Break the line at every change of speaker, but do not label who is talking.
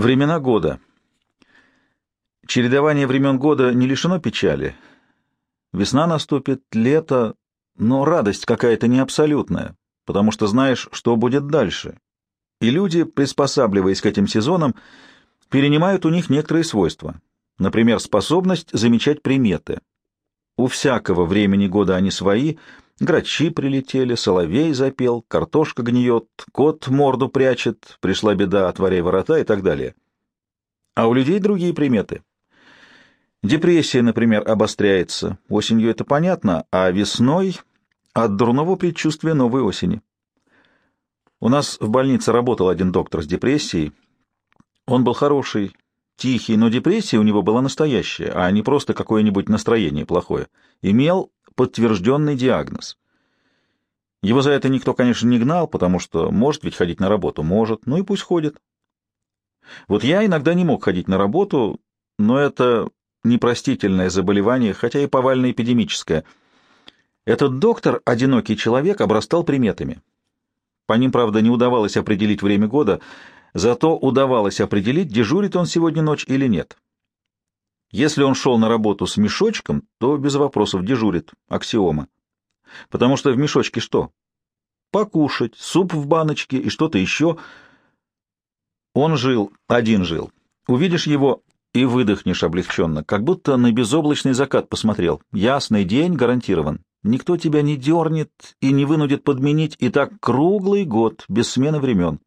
Времена года. Чередование времен года не лишено печали. Весна наступит, лето, но радость какая-то не абсолютная, потому что знаешь, что будет дальше. И люди, приспосабливаясь к этим сезонам, перенимают у них некоторые свойства. Например, способность замечать приметы. У всякого времени года они свои, грачи прилетели, соловей запел, картошка гниет, кот морду прячет, пришла беда, отворяй ворота и так далее. А у людей другие приметы. Депрессия, например, обостряется. Осенью это понятно, а весной — от дурного предчувствия новой осени. У нас в больнице работал один доктор с депрессией. Он был хороший, тихий, но депрессия у него была настоящая, а не просто какое-нибудь настроение плохое. Имел подтвержденный диагноз. Его за это никто, конечно, не гнал, потому что может ведь ходить на работу, может, ну и пусть ходит. Вот я иногда не мог ходить на работу, но это непростительное заболевание, хотя и повально-эпидемическое. Этот доктор, одинокий человек, обрастал приметами. По ним, правда, не удавалось определить время года, зато удавалось определить, дежурит он сегодня ночь или нет. Если он шел на работу с мешочком, то без вопросов дежурит, аксиома. Потому что в мешочке что? Покушать, суп в баночке и что-то еще. Он жил, один жил. Увидишь его и выдохнешь облегченно, как будто на безоблачный закат посмотрел. Ясный день гарантирован. Никто тебя не дернет и не вынудит подменить, и так круглый год, без смены времен.